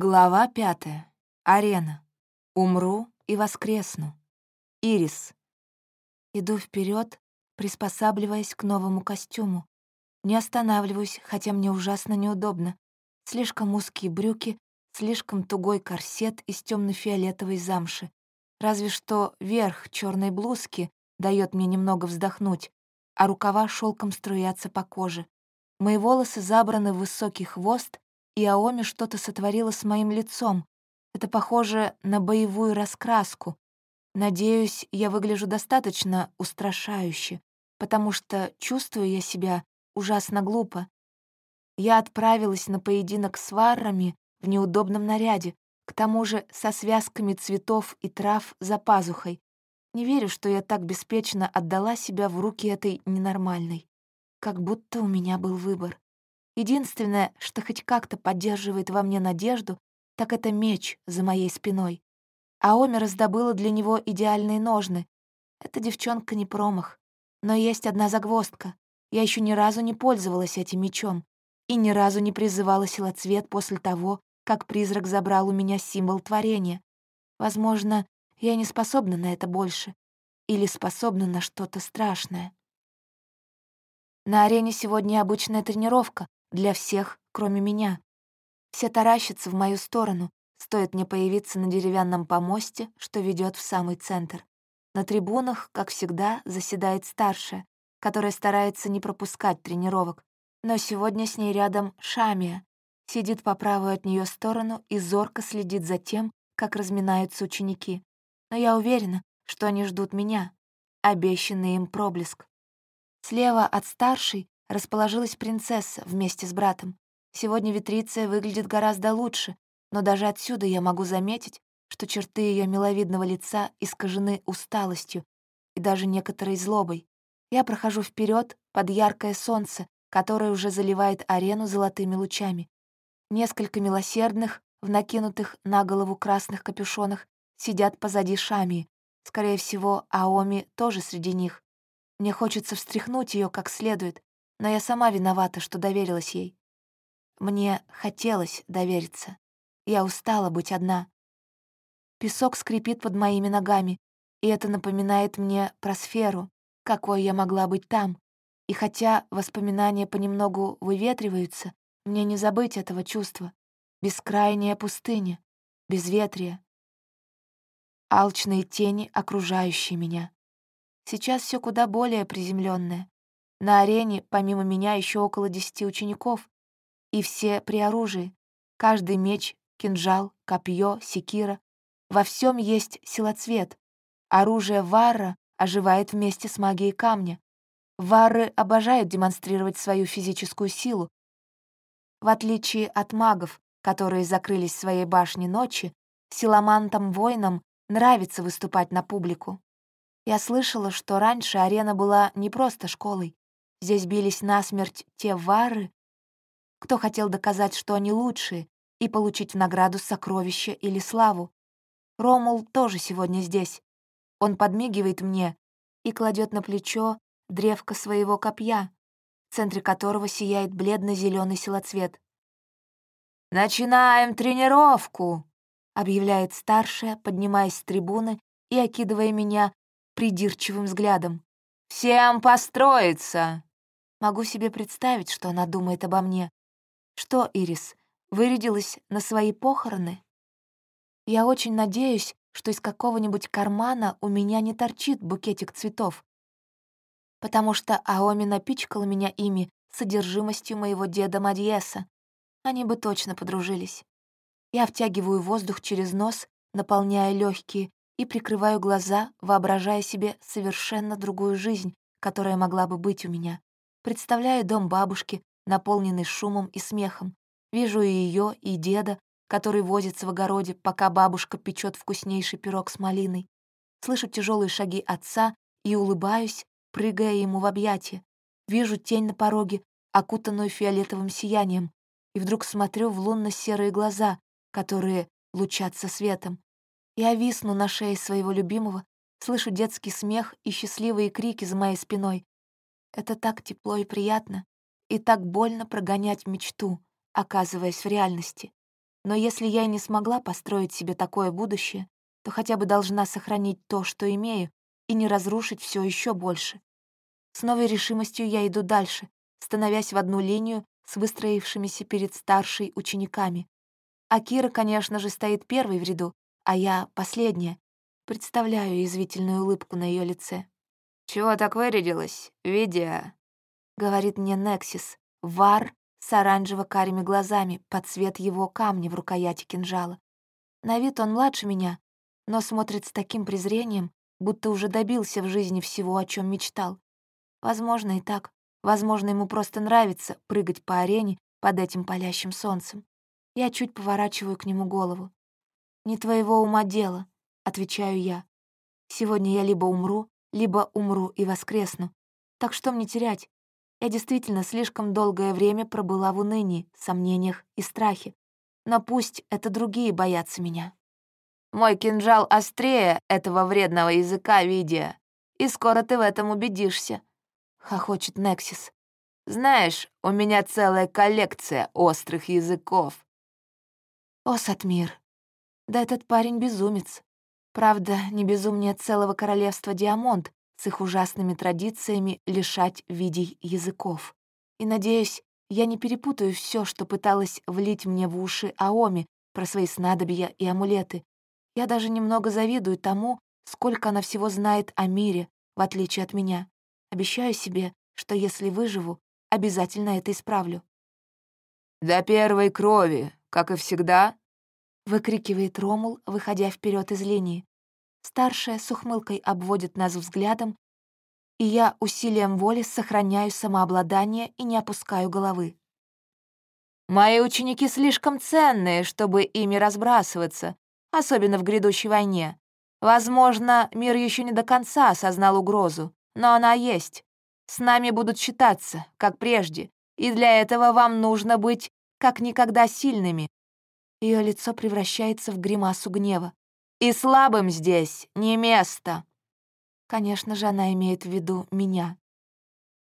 Глава пятая. Арена. Умру и воскресну. Ирис. Иду вперед, приспосабливаясь к новому костюму. Не останавливаюсь, хотя мне ужасно неудобно. Слишком узкие брюки, слишком тугой корсет из темно фиолетовой замши. Разве что верх черной блузки дает мне немного вздохнуть, а рукава шелком струятся по коже. Мои волосы забраны в высокий хвост, и Аоми что-то сотворила с моим лицом. Это похоже на боевую раскраску. Надеюсь, я выгляжу достаточно устрашающе, потому что чувствую я себя ужасно глупо. Я отправилась на поединок с варрами в неудобном наряде, к тому же со связками цветов и трав за пазухой. Не верю, что я так беспечно отдала себя в руки этой ненормальной. Как будто у меня был выбор. Единственное, что хоть как-то поддерживает во мне надежду, так это меч за моей спиной. Аоми раздобыла для него идеальные ножны. Эта девчонка не промах. Но есть одна загвоздка. Я еще ни разу не пользовалась этим мечом и ни разу не призывала силоцвет после того, как призрак забрал у меня символ творения. Возможно, я не способна на это больше. Или способна на что-то страшное. На арене сегодня обычная тренировка, для всех, кроме меня. Все таращатся в мою сторону, стоит мне появиться на деревянном помосте, что ведет в самый центр. На трибунах, как всегда, заседает старшая, которая старается не пропускать тренировок. Но сегодня с ней рядом Шамия, сидит по правую от нее сторону и зорко следит за тем, как разминаются ученики. Но я уверена, что они ждут меня, обещанный им проблеск. Слева от старшей расположилась принцесса вместе с братом. Сегодня Витриция выглядит гораздо лучше, но даже отсюда я могу заметить, что черты ее миловидного лица искажены усталостью и даже некоторой злобой. Я прохожу вперед под яркое солнце, которое уже заливает арену золотыми лучами. Несколько милосердных, в накинутых на голову красных капюшонах, сидят позади Шами. Скорее всего, Аоми тоже среди них. Мне хочется встряхнуть ее как следует, но я сама виновата, что доверилась ей. Мне хотелось довериться. Я устала быть одна. Песок скрипит под моими ногами, и это напоминает мне про сферу, какой я могла быть там. И хотя воспоминания понемногу выветриваются, мне не забыть этого чувства. Бескрайняя пустыня, безветрие. Алчные тени, окружающие меня. Сейчас все куда более приземленное. На арене, помимо меня, еще около десяти учеников. И все при оружии. Каждый меч, кинжал, копье, секира. Во всем есть силоцвет. Оружие Варра оживает вместе с магией камня. Варры обожают демонстрировать свою физическую силу. В отличие от магов, которые закрылись в своей башне ночи, силамантам-воинам нравится выступать на публику. Я слышала, что раньше арена была не просто школой. Здесь бились насмерть те вары, кто хотел доказать, что они лучшие, и получить в награду сокровище или славу. Ромул тоже сегодня здесь. Он подмигивает мне и кладет на плечо древко своего копья, в центре которого сияет бледно зеленый силоцвет. «Начинаем тренировку!» — объявляет старшая, поднимаясь с трибуны и окидывая меня придирчивым взглядом. «Всем построиться!» Могу себе представить, что она думает обо мне. Что, Ирис, вырядилась на свои похороны? Я очень надеюсь, что из какого-нибудь кармана у меня не торчит букетик цветов, потому что Аоми напичкала меня ими содержимостью моего деда Мадьеса. Они бы точно подружились. Я втягиваю воздух через нос, наполняя легкие, и прикрываю глаза, воображая себе совершенно другую жизнь, которая могла бы быть у меня. Представляю дом бабушки, наполненный шумом и смехом. Вижу и ее, и деда, который возится в огороде, пока бабушка печет вкуснейший пирог с малиной. Слышу тяжелые шаги отца и улыбаюсь, прыгая ему в объятия. Вижу тень на пороге, окутанную фиолетовым сиянием, и вдруг смотрю в лунно-серые глаза, которые лучатся светом. Я висну на шее своего любимого, слышу детский смех и счастливые крики за моей спиной, это так тепло и приятно, и так больно прогонять мечту, оказываясь в реальности. Но если я и не смогла построить себе такое будущее, то хотя бы должна сохранить то, что имею, и не разрушить все еще больше. С новой решимостью я иду дальше, становясь в одну линию с выстроившимися перед старшей учениками. А Кира, конечно же, стоит первой в ряду, а я — последняя. Представляю язвительную улыбку на ее лице. «Чего так вырядилась, Видя?» — говорит мне Нексис, вар с оранжево-карими глазами под цвет его камня в рукояти кинжала. На вид он младше меня, но смотрит с таким презрением, будто уже добился в жизни всего, о чем мечтал. Возможно, и так. Возможно, ему просто нравится прыгать по арене под этим палящим солнцем. Я чуть поворачиваю к нему голову. «Не твоего ума дело», — отвечаю я. «Сегодня я либо умру, либо умру и воскресну. Так что мне терять? Я действительно слишком долгое время пробыла в унынии, сомнениях и страхе. Но пусть это другие боятся меня. Мой кинжал острее этого вредного языка, Видия, и скоро ты в этом убедишься», — хохочет Нексис. «Знаешь, у меня целая коллекция острых языков». «О, Сатмир, да этот парень безумец. Правда, не безумнее целого королевства Диамонт, с их ужасными традициями лишать видей языков. И, надеюсь, я не перепутаю все, что пыталась влить мне в уши Аоми про свои снадобья и амулеты. Я даже немного завидую тому, сколько она всего знает о мире, в отличие от меня. Обещаю себе, что если выживу, обязательно это исправлю. «До первой крови, как и всегда», — выкрикивает Ромул, выходя вперед из линии. Старшая с ухмылкой обводит нас взглядом, и я усилием воли сохраняю самообладание и не опускаю головы. «Мои ученики слишком ценные, чтобы ими разбрасываться, особенно в грядущей войне. Возможно, мир еще не до конца осознал угрозу, но она есть. С нами будут считаться, как прежде, и для этого вам нужно быть как никогда сильными». Ее лицо превращается в гримасу гнева. И слабым здесь не место. Конечно же, она имеет в виду меня.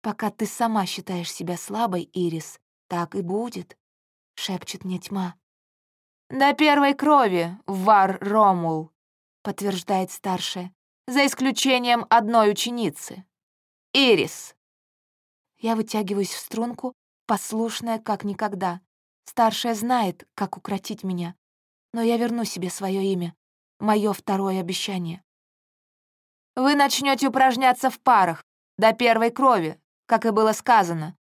Пока ты сама считаешь себя слабой, Ирис, так и будет, — шепчет мне тьма. «До первой крови, Вар Ромул», — подтверждает старшая, «за исключением одной ученицы. Ирис». Я вытягиваюсь в струнку, послушная как никогда. Старшая знает, как укротить меня. Но я верну себе свое имя мое второе обещание. Вы начнете упражняться в парах, до первой крови, как и было сказано.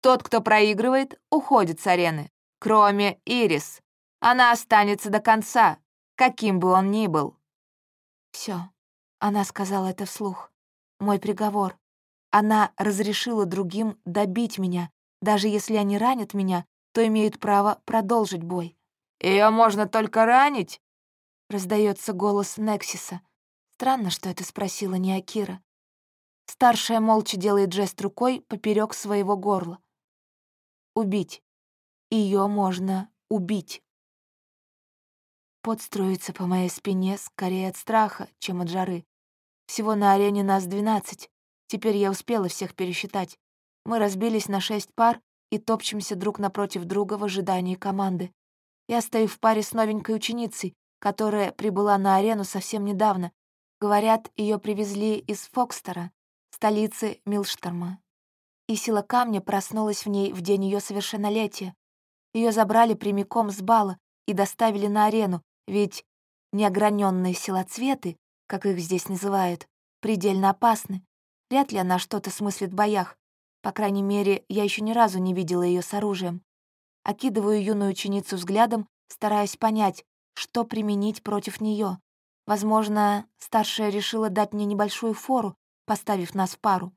Тот, кто проигрывает, уходит с арены, кроме Ирис. Она останется до конца, каким бы он ни был. Все, она сказала это вслух. Мой приговор. Она разрешила другим добить меня. Даже если они ранят меня, то имеют право продолжить бой. Ее можно только ранить, Раздается голос Нексиса. Странно, что это спросила не Акира. Старшая молча делает жест рукой поперек своего горла. Убить. Ее можно убить. Пот струится по моей спине скорее от страха, чем от жары. Всего на арене нас двенадцать. Теперь я успела всех пересчитать. Мы разбились на шесть пар и топчемся друг напротив друга в ожидании команды. Я стою в паре с новенькой ученицей, которая прибыла на арену совсем недавно. Говорят, ее привезли из Фокстера, столицы Милшторма. И сила камня проснулась в ней в день ее совершеннолетия. Ее забрали прямиком с бала и доставили на арену, ведь неограненные силоцветы, как их здесь называют, предельно опасны. Вряд ли она что-то смыслит в боях. По крайней мере, я еще ни разу не видела ее с оружием. Окидываю юную ученицу взглядом, стараясь понять, что применить против нее. Возможно, старшая решила дать мне небольшую фору, поставив нас в пару.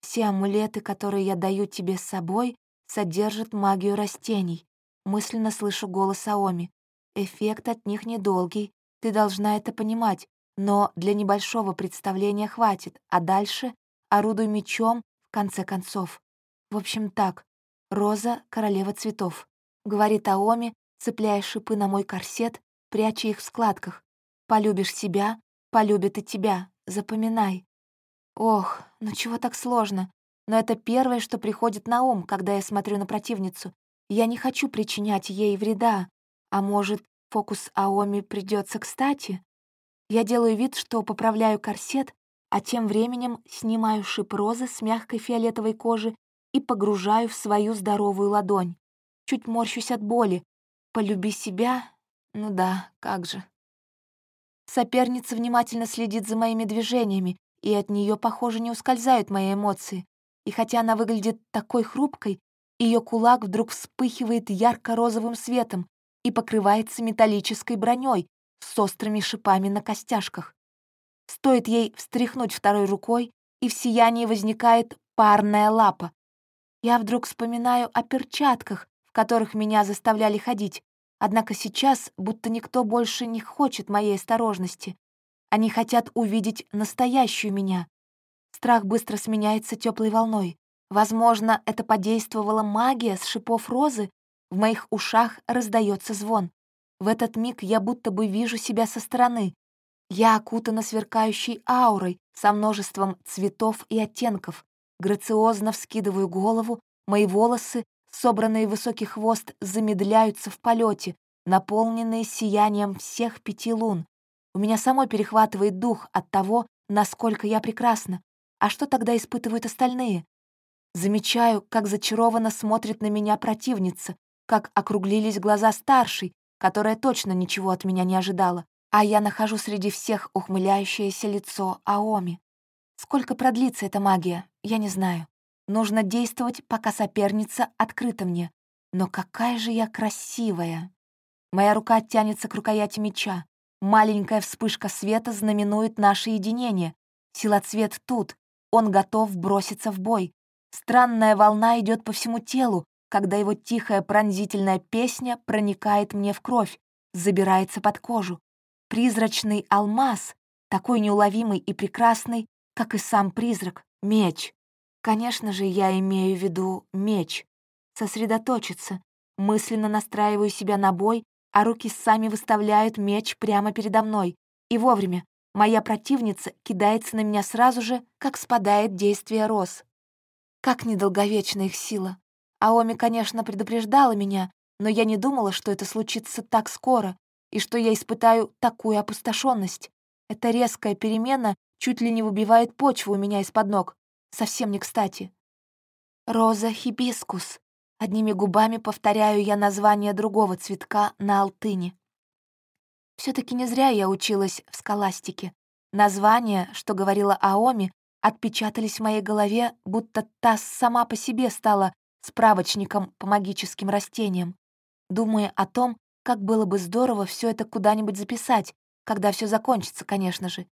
Все амулеты, которые я даю тебе с собой, содержат магию растений. Мысленно слышу голос Аоми. Эффект от них недолгий, ты должна это понимать, но для небольшого представления хватит, а дальше орудуй мечом конце концов. В общем так, Роза — королева цветов, говорит Аоми, цепляя шипы на мой корсет, пряча их в складках. Полюбишь себя, полюбит и тебя, запоминай. Ох, ну чего так сложно? Но это первое, что приходит на ум, когда я смотрю на противницу. Я не хочу причинять ей вреда, А может, фокус Аоми придется кстати? Я делаю вид, что поправляю корсет, а тем временем снимаю шип розы с мягкой фиолетовой кожи и погружаю в свою здоровую ладонь. Чуть морщусь от боли. Полюби себя? Ну да, как же. Соперница внимательно следит за моими движениями, и от нее, похоже, не ускользают мои эмоции. И хотя она выглядит такой хрупкой, ее кулак вдруг вспыхивает ярко-розовым светом и покрывается металлической броней с острыми шипами на костяшках. Стоит ей встряхнуть второй рукой, и в сиянии возникает парная лапа. Я вдруг вспоминаю о перчатках, в которых меня заставляли ходить, однако сейчас будто никто больше не хочет моей осторожности. Они хотят увидеть настоящую меня. Страх быстро сменяется теплой волной. Возможно, это подействовала магия с шипов розы, в моих ушах раздается звон. В этот миг я будто бы вижу себя со стороны, я окутана сверкающей аурой со множеством цветов и оттенков. Грациозно вскидываю голову, мои волосы, собранные в высокий хвост, замедляются в полете, наполненные сиянием всех пяти лун. У меня самой перехватывает дух от того, насколько я прекрасна. А что тогда испытывают остальные? Замечаю, как зачарованно смотрит на меня противница, как округлились глаза старшей, которая точно ничего от меня не ожидала а я нахожу среди всех ухмыляющееся лицо Аоми. Сколько продлится эта магия, я не знаю. Нужно действовать, пока соперница открыта мне. Но какая же я красивая! Моя рука тянется к рукояти меча. Маленькая вспышка света знаменует наше единение. Силоцвет тут, он готов броситься в бой. Странная волна идет по всему телу, когда его тихая пронзительная песня проникает мне в кровь, забирается под кожу призрачный алмаз, такой неуловимый и прекрасный, как и сам призрак, меч. Конечно же, я имею в виду меч. Сосредоточиться. Мысленно настраиваю себя на бой, а руки сами выставляют меч прямо передо мной. И вовремя. Моя противница кидается на меня сразу же, как спадает действие роз. Как недолговечна их сила. Аоми, конечно, предупреждала меня, но я не думала, что это случится так скоро и что я испытаю такую опустошенность. Эта резкая перемена чуть ли не выбивает почву у меня из-под ног. Совсем не кстати. Роза хибискус. Одними губами повторяю я название другого цветка на алтыне. все таки не зря я училась в скаластике. Названия, что говорила Аоми, отпечатались в моей голове, будто та сама по себе стала справочником по магическим растениям. Думая о том, как было бы здорово все это куда-нибудь записать, когда все закончится, конечно же.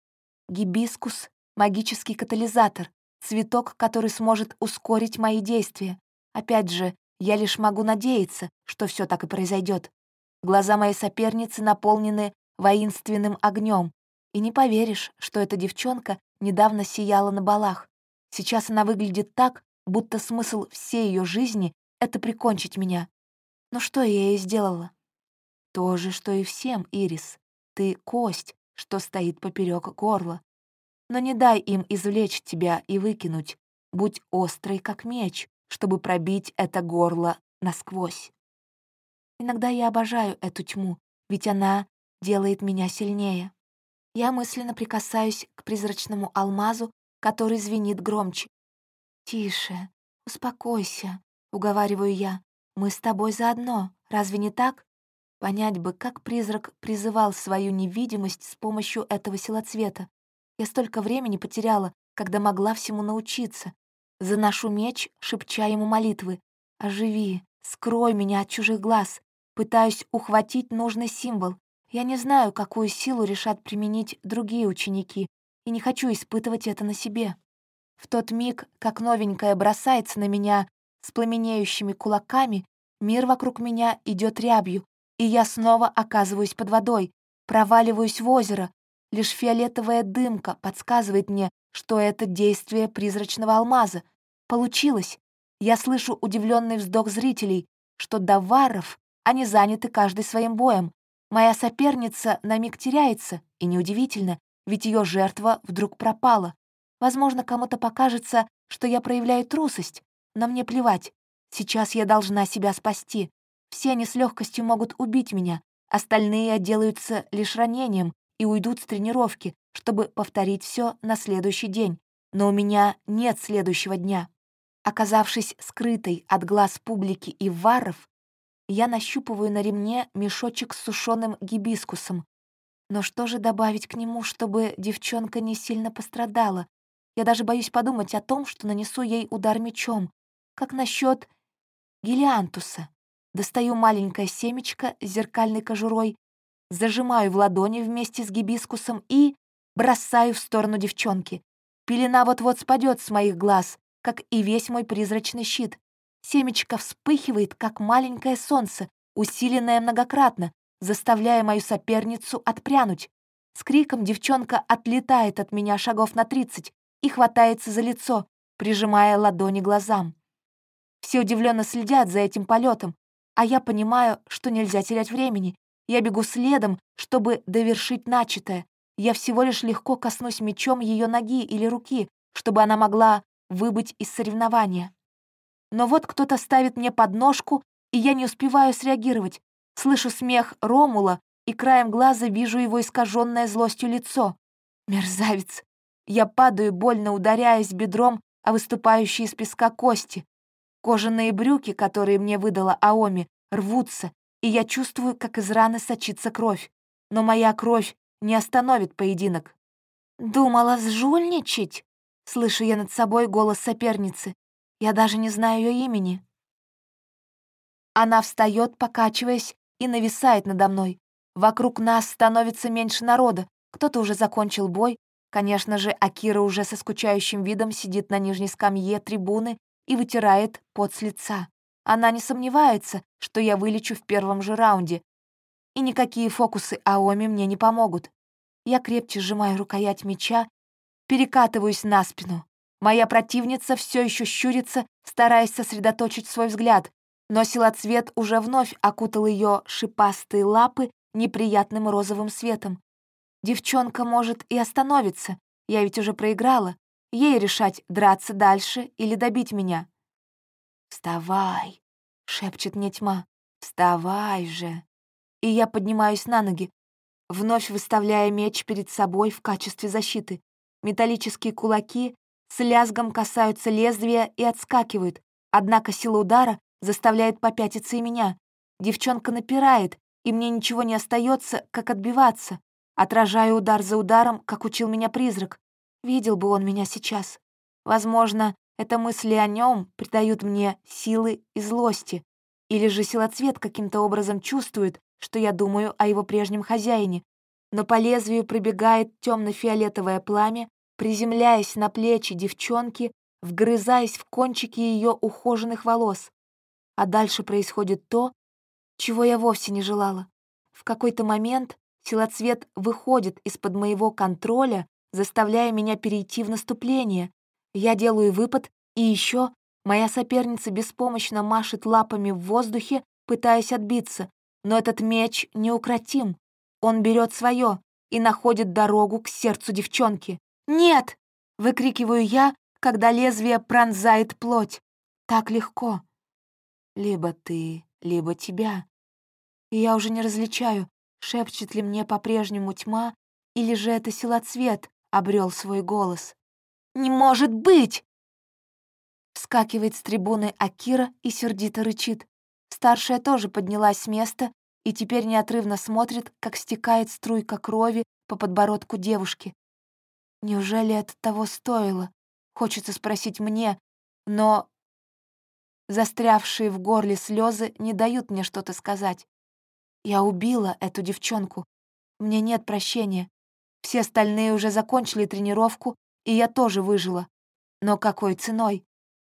Гибискус — магический катализатор, цветок, который сможет ускорить мои действия. Опять же, я лишь могу надеяться, что все так и произойдет. Глаза моей соперницы наполнены воинственным огнем, и не поверишь, что эта девчонка недавно сияла на балах. Сейчас она выглядит так, будто смысл всей ее жизни — это прикончить меня. Но что я ей сделала? То же, что и всем, Ирис. Ты — кость, что стоит поперек горла. Но не дай им извлечь тебя и выкинуть. Будь острый, как меч, чтобы пробить это горло насквозь. Иногда я обожаю эту тьму, ведь она делает меня сильнее. Я мысленно прикасаюсь к призрачному алмазу, который звенит громче. «Тише, успокойся», — уговариваю я. «Мы с тобой заодно, разве не так?» Понять бы, как призрак призывал свою невидимость с помощью этого силоцвета. Я столько времени потеряла, когда могла всему научиться. Заношу меч, шепча ему молитвы. «Оживи, скрой меня от чужих глаз». Пытаюсь ухватить нужный символ. Я не знаю, какую силу решат применить другие ученики, и не хочу испытывать это на себе. В тот миг, как новенькая бросается на меня с пламенеющими кулаками, мир вокруг меня идет рябью, и я снова оказываюсь под водой, проваливаюсь в озеро. Лишь фиолетовая дымка подсказывает мне, что это действие призрачного алмаза. Получилось. Я слышу удивленный вздох зрителей, что до варов они заняты каждый своим боем. Моя соперница на миг теряется, и неудивительно, ведь ее жертва вдруг пропала. Возможно, кому-то покажется, что я проявляю трусость, но мне плевать. Сейчас я должна себя спасти. Все они с легкостью могут убить меня, Остальные отделаются лишь ранением и уйдут с тренировки, чтобы повторить все на следующий день. Но у меня нет следующего дня. Оказавшись скрытой от глаз публики и варов, я нащупываю на ремне мешочек с сушеным гибискусом. Но что же добавить к нему, чтобы девчонка не сильно пострадала? Я даже боюсь подумать о том, что нанесу ей удар мечом. Как насчет гелиантуса? Достаю маленькое семечко с зеркальной кожурой, зажимаю в ладони вместе с гибискусом и бросаю в сторону девчонки. Пелена вот-вот спадет с моих глаз, как и весь мой призрачный щит. Семечко вспыхивает, как маленькое солнце, усиленное многократно, заставляя мою соперницу отпрянуть. С криком девчонка отлетает от меня шагов на тридцать и хватается за лицо, прижимая ладони глазам. Все удивленно следят за этим полетом, а я понимаю, что нельзя терять времени. Я бегу следом, чтобы довершить начатое. Я всего лишь легко коснусь мечом ее ноги или руки, чтобы она могла выбыть из соревнования. Но вот кто-то ставит мне подножку, и я не успеваю среагировать. Слышу смех Ромула, и краем глаза вижу его искаженное злостью лицо. Мерзавец. Я падаю, больно ударяясь бедром о выступающие из песка кости. Кожаные брюки, которые мне выдала Аоми, рвутся, и я чувствую, как из раны сочится кровь. Но моя кровь не остановит поединок. «Думала сжульничать?» Слышу я над собой голос соперницы. Я даже не знаю ее имени. Она встает, покачиваясь, и нависает надо мной. Вокруг нас становится меньше народа. Кто-то уже закончил бой. Конечно же, Акира уже со скучающим видом сидит на нижней скамье трибуны и вытирает пот с лица. Она не сомневается, что я вылечу в первом же раунде. И никакие фокусы Аоми мне не помогут. Я крепче сжимаю рукоять меча, перекатываюсь на спину. Моя противница все еще щурится, стараясь сосредоточить свой взгляд, но силоцвет уже вновь окутал ее шипастые лапы неприятным розовым светом. Девчонка может и остановиться, я ведь уже проиграла. Ей решать, драться дальше или добить меня. «Вставай!» — шепчет мне тьма. «Вставай же!» И я поднимаюсь на ноги, вновь выставляя меч перед собой в качестве защиты. Металлические кулаки с лязгом касаются лезвия и отскакивают, однако сила удара заставляет попятиться и меня. Девчонка напирает, и мне ничего не остается, как отбиваться. Отражаю удар за ударом, как учил меня призрак. Видел бы он меня сейчас. Возможно, это мысли о нем придают мне силы и злости. Или же силоцвет каким-то образом чувствует, что я думаю о его прежнем хозяине. Но по лезвию пробегает темно-фиолетовое пламя, приземляясь на плечи девчонки, вгрызаясь в кончики ее ухоженных волос. А дальше происходит то, чего я вовсе не желала. В какой-то момент силоцвет выходит из-под моего контроля, заставляя меня перейти в наступление. Я делаю выпад, и еще моя соперница беспомощно машет лапами в воздухе, пытаясь отбиться, но этот меч неукротим. Он берет свое и находит дорогу к сердцу девчонки. «Нет!» — выкрикиваю я, когда лезвие пронзает плоть. Так легко. Либо ты, либо тебя. И я уже не различаю, шепчет ли мне по-прежнему тьма, или же это силоцвет обрел свой голос. «Не может быть!» Вскакивает с трибуны Акира и сердито рычит. Старшая тоже поднялась с места и теперь неотрывно смотрит, как стекает струйка крови по подбородку девушки. Неужели это того стоило? Хочется спросить мне, но застрявшие в горле слезы не дают мне что-то сказать. Я убила эту девчонку. Мне нет прощения. Все остальные уже закончили тренировку, и я тоже выжила. Но какой ценой?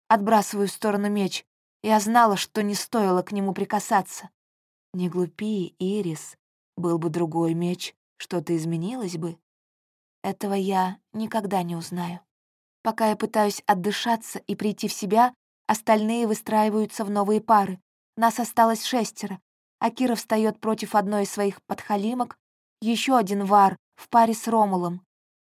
Отбрасываю в сторону меч. Я знала, что не стоило к нему прикасаться. Не глупи, Ирис. Был бы другой меч, что-то изменилось бы. Этого я никогда не узнаю. Пока я пытаюсь отдышаться и прийти в себя, остальные выстраиваются в новые пары. Нас осталось шестеро. Акира встает против одной из своих подхалимок, еще один вар в паре с Ромулом.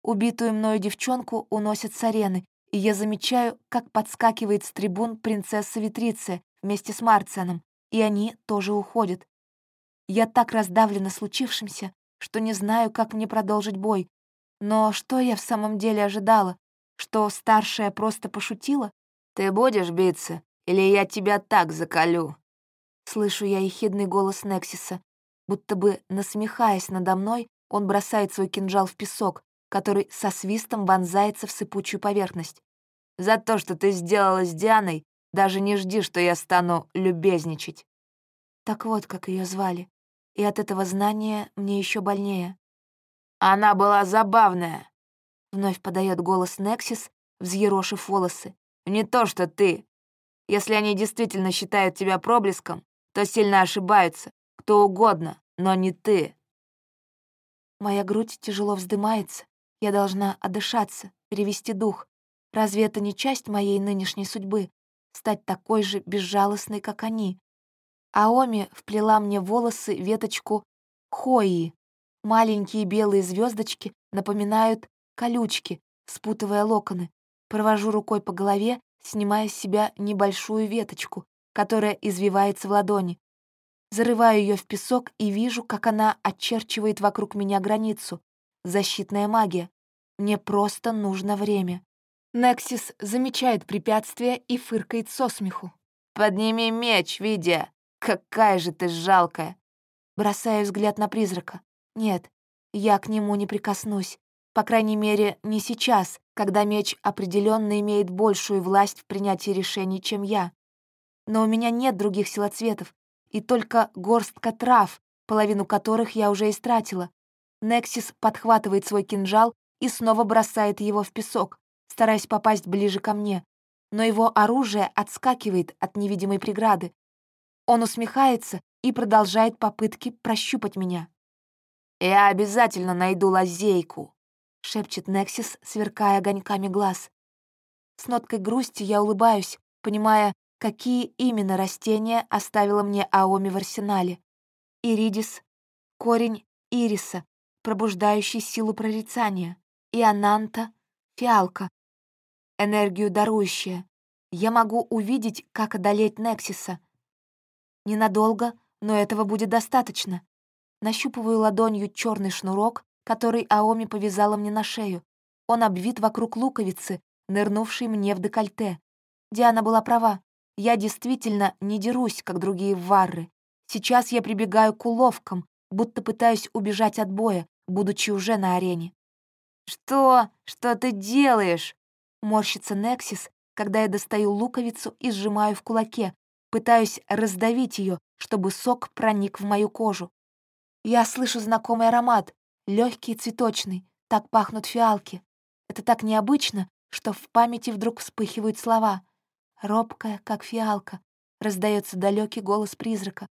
Убитую мною девчонку уносят с арены, и я замечаю, как подскакивает с трибун принцесса Витриция вместе с Марцианом, и они тоже уходят. Я так раздавлена случившимся, что не знаю, как мне продолжить бой. Но что я в самом деле ожидала? Что старшая просто пошутила? «Ты будешь биться, или я тебя так заколю?» Слышу я ехидный голос Нексиса. Будто бы, насмехаясь надо мной, он бросает свой кинжал в песок, который со свистом вонзается в сыпучую поверхность. «За то, что ты сделала с Дианой, даже не жди, что я стану любезничать». Так вот, как ее звали. И от этого знания мне еще больнее. «Она была забавная», — вновь подает голос Нексис, взъерошив волосы. «Не то, что ты. Если они действительно считают тебя проблеском, то сильно ошибаются. Кто угодно, но не ты». Моя грудь тяжело вздымается. Я должна отдышаться, перевести дух. Разве это не часть моей нынешней судьбы? Стать такой же безжалостной, как они. Аоми вплела мне волосы веточку хои. Маленькие белые звездочки напоминают колючки, спутывая локоны. Провожу рукой по голове, снимая с себя небольшую веточку, которая извивается в ладони. Зарываю ее в песок и вижу, как она очерчивает вокруг меня границу. Защитная магия. Мне просто нужно время. Нексис замечает препятствие и фыркает со смеху. «Подними меч, Видя! Какая же ты жалкая!» Бросаю взгляд на призрака. Нет, я к нему не прикоснусь. По крайней мере, не сейчас, когда меч определенно имеет большую власть в принятии решений, чем я. Но у меня нет других силоцветов, и только горстка трав, половину которых я уже истратила. Нексис подхватывает свой кинжал и снова бросает его в песок, стараясь попасть ближе ко мне. Но его оружие отскакивает от невидимой преграды. Он усмехается и продолжает попытки прощупать меня. «Я обязательно найду лазейку», — шепчет Нексис, сверкая огоньками глаз. С ноткой грусти я улыбаюсь, понимая, какие именно растения оставила мне Аоми в арсенале. Иридис, корень ириса, пробуждающий силу прорицания, и ананта, фиалка, энергию дарующая. Я могу увидеть, как одолеть Нексиса. Ненадолго, но этого будет достаточно. Нащупываю ладонью черный шнурок, который Аоми повязала мне на шею. Он обвит вокруг луковицы, нырнувшей мне в декольте. Диана была права. Я действительно не дерусь, как другие варры. Сейчас я прибегаю к уловкам, будто пытаюсь убежать от боя, будучи уже на арене. «Что? Что ты делаешь?» Морщится Нексис, когда я достаю луковицу и сжимаю в кулаке, пытаюсь раздавить ее, чтобы сок проник в мою кожу. Я слышу знакомый аромат, легкий и цветочный, так пахнут фиалки. Это так необычно, что в памяти вдруг вспыхивают слова робкая, как фиалка, раздается далекий голос призрака.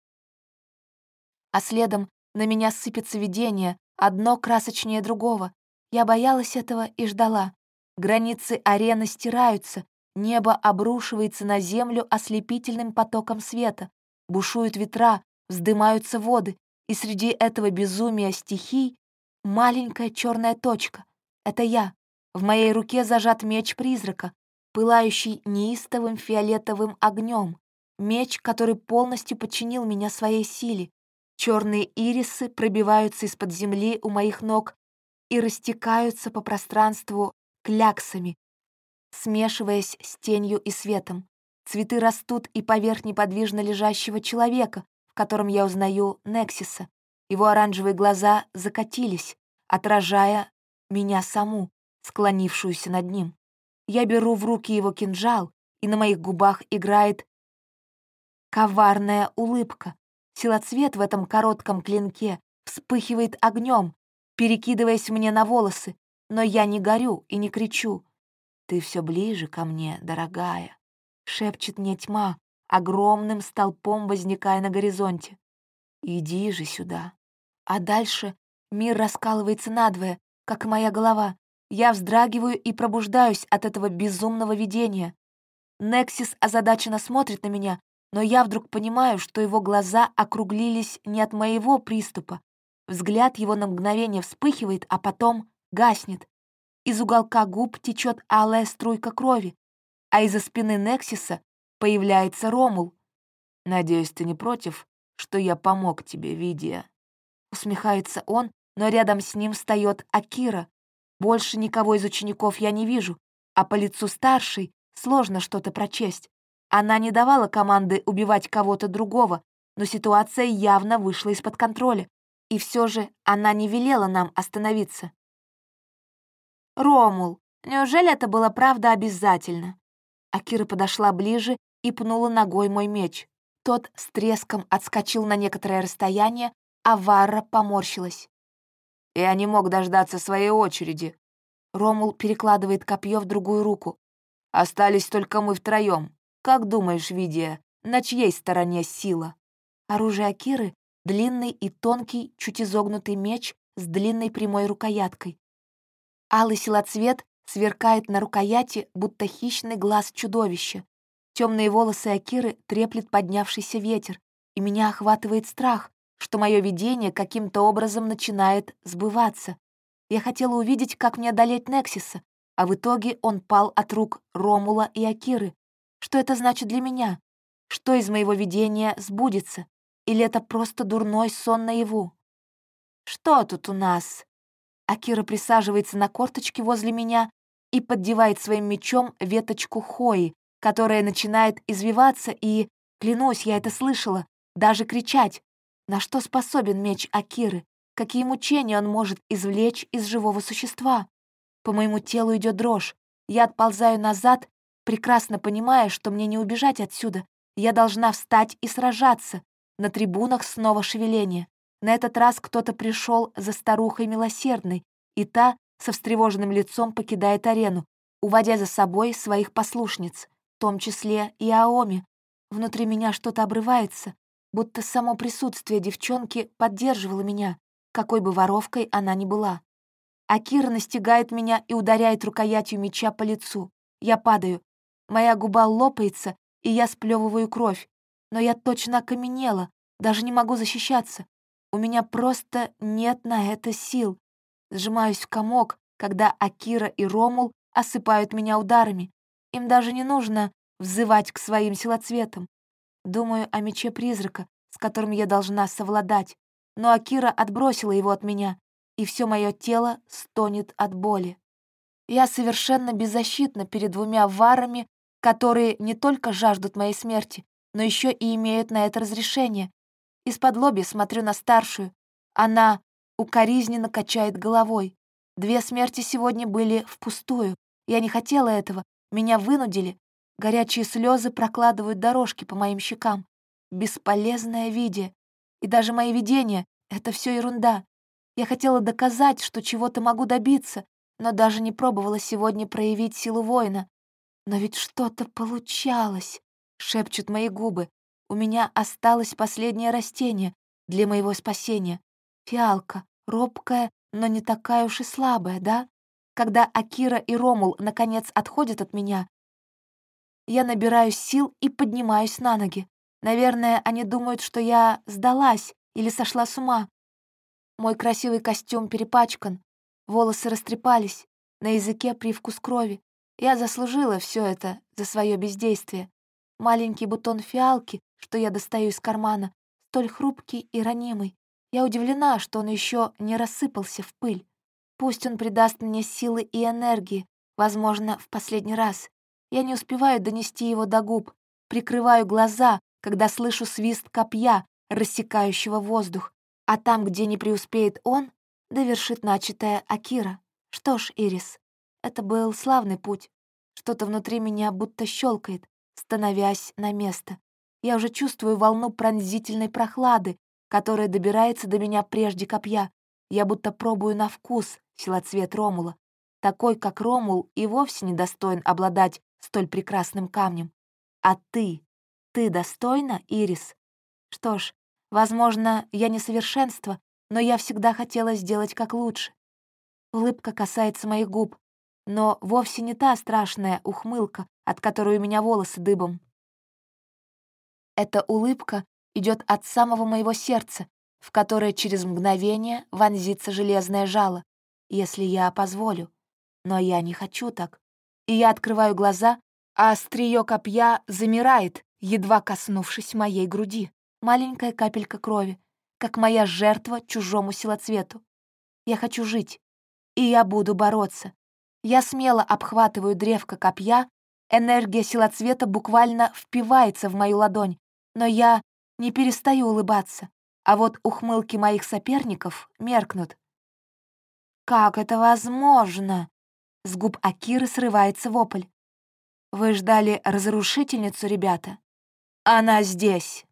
А следом на меня сыпется видение, одно красочнее другого. Я боялась этого и ждала. Границы арены стираются, небо обрушивается на землю ослепительным потоком света, бушуют ветра, вздымаются воды, и среди этого безумия стихий маленькая черная точка. Это я. В моей руке зажат меч призрака, пылающий неистовым фиолетовым огнем, меч, который полностью подчинил меня своей силе. Черные ирисы пробиваются из-под земли у моих ног и растекаются по пространству кляксами, смешиваясь с тенью и светом. Цветы растут и поверх неподвижно лежащего человека, в котором я узнаю Нексиса. Его оранжевые глаза закатились, отражая меня саму, склонившуюся над ним. Я беру в руки его кинжал, и на моих губах играет коварная улыбка. Силоцвет в этом коротком клинке вспыхивает огнем, перекидываясь мне на волосы, но я не горю и не кричу. «Ты все ближе ко мне, дорогая», — шепчет мне тьма, огромным столпом возникая на горизонте. «Иди же сюда». А дальше мир раскалывается надвое, как моя голова. Я вздрагиваю и пробуждаюсь от этого безумного видения. Нексис озадаченно смотрит на меня, но я вдруг понимаю, что его глаза округлились не от моего приступа. Взгляд его на мгновение вспыхивает, а потом гаснет. Из уголка губ течет алая струйка крови, а из-за спины Нексиса появляется Ромул. «Надеюсь, ты не против, что я помог тебе, Видия». Усмехается он, но рядом с ним встает Акира. Больше никого из учеников я не вижу, а по лицу старшей сложно что-то прочесть. Она не давала команды убивать кого-то другого, но ситуация явно вышла из-под контроля, и все же она не велела нам остановиться. «Ромул, неужели это было правда обязательно?» Акира подошла ближе и пнула ногой мой меч. Тот с треском отскочил на некоторое расстояние, а Варра поморщилась. «Я не мог дождаться своей очереди». Ромул перекладывает копье в другую руку. «Остались только мы втроем. Как думаешь, Видия, на чьей стороне сила?» Оружие Акиры — длинный и тонкий, чуть изогнутый меч с длинной прямой рукояткой. Алый силоцвет сверкает на рукояти, будто хищный глаз чудовища. Темные волосы Акиры треплет поднявшийся ветер, и меня охватывает страх, что мое видение каким-то образом начинает сбываться. Я хотела увидеть, как мне одолеть Нексиса, а в итоге он пал от рук Ромула и Акиры. Что это значит для меня? Что из моего видения сбудется? Или это просто дурной сон наяву? «Что тут у нас?» Акира присаживается на корточки возле меня и поддевает своим мечом веточку хои, которая начинает извиваться и, клянусь, я это слышала, даже кричать. На что способен меч Акиры? Какие мучения он может извлечь из живого существа? По моему телу идет дрожь. Я отползаю назад, прекрасно понимая, что мне не убежать отсюда. Я должна встать и сражаться. На трибунах снова шевеление. На этот раз кто-то пришел за старухой милосердной, и та со встревоженным лицом покидает арену, уводя за собой своих послушниц в том числе и Аоми. Внутри меня что-то обрывается, будто само присутствие девчонки поддерживало меня, какой бы воровкой она ни была. Акира настигает меня и ударяет рукоятью меча по лицу. Я падаю. Моя губа лопается, и я сплевываю кровь. Но я точно окаменела, даже не могу защищаться. У меня просто нет на это сил. Сжимаюсь в комок, когда Акира и Ромул осыпают меня ударами. Им даже не нужно взывать к своим силоцветам. Думаю о мече призрака, с которым я должна совладать, но Акира отбросила его от меня, и все мое тело стонет от боли. Я совершенно беззащитна перед двумя варами, которые не только жаждут моей смерти, но еще и имеют на это разрешение. Из-под лоби смотрю на старшую. Она укоризненно качает головой. Две смерти сегодня были впустую. Я не хотела этого, меня вынудили. Горячие слезы прокладывают дорожки по моим щекам. Бесполезное виде. И даже мои видения — это все ерунда. Я хотела доказать, что чего-то могу добиться, но даже не пробовала сегодня проявить силу воина. Но ведь что-то получалось, шепчут мои губы. У меня осталось последнее растение для моего спасения. Фиалка, робкая, но не такая уж и слабая, да? Когда Акира и Ромул наконец отходят от меня, я набираюсь сил и поднимаюсь на ноги. Наверное, они думают, что я сдалась или сошла с ума. Мой красивый костюм перепачкан, волосы растрепались, на языке привкус крови. Я заслужила все это за свое бездействие. Маленький бутон фиалки, что я достаю из кармана, столь хрупкий и ранимый. Я удивлена, что он еще не рассыпался в пыль. Пусть он придаст мне силы и энергии, возможно, в последний раз. Я не успеваю донести его до губ, прикрываю глаза, когда слышу свист копья, рассекающего воздух. А там, где не преуспеет он, довершит начатое Акира. Что ж, Ирис, это был славный путь. Что-то внутри меня будто щелкает, становясь на место. Я уже чувствую волну пронзительной прохлады, которая добирается до меня прежде копья. Я будто пробую на вкус силоцвет Ромула. Такой, как Ромул, и вовсе не достоин обладать столь прекрасным камнем. А ты, ты достойна, Ирис? Что ж, возможно, я не совершенство, но я всегда хотела сделать как лучше. Улыбка касается моих губ, но вовсе не та страшная ухмылка, от которой у меня волосы дыбом. Эта улыбка идет от самого моего сердца, в которое через мгновение вонзится железное жало, если я позволю. Но я не хочу так. И я открываю глаза, а острие копья замирает, едва коснувшись моей груди. маленькая капелька крови, как моя жертва чужому силоцвету. Я хочу жить, и я буду бороться. Я смело обхватываю древко копья, энергия силоцвета буквально впивается в мою ладонь, но я не перестаю улыбаться, а вот ухмылки моих соперников меркнут. «Как это возможно?» С губ Акиры срывается вопль. «Вы ждали разрушительницу, ребята? Она здесь!»